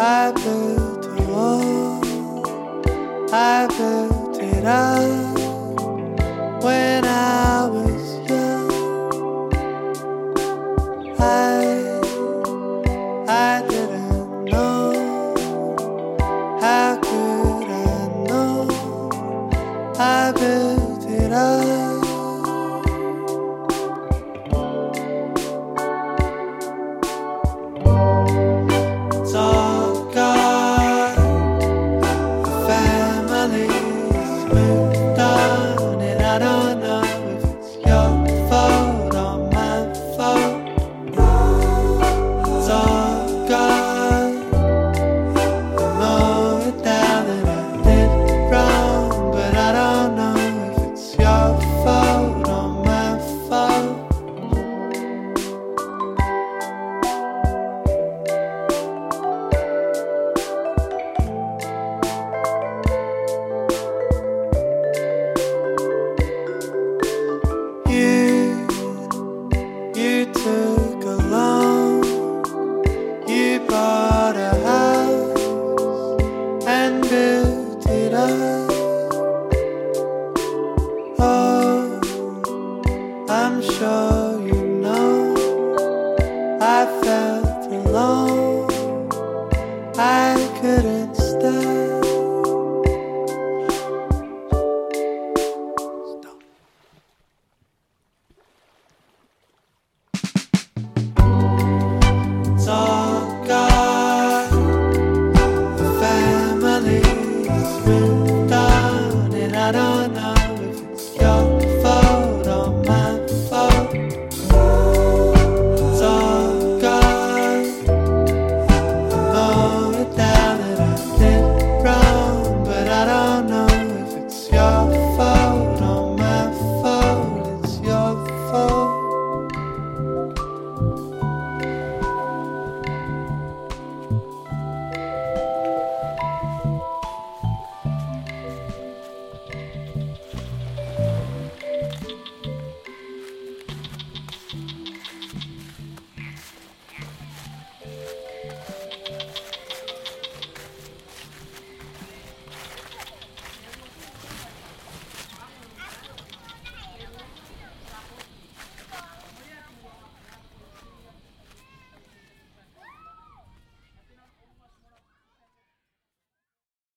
I built a wall. I built it up when I was young. I I didn't know. How could I know? I built it up.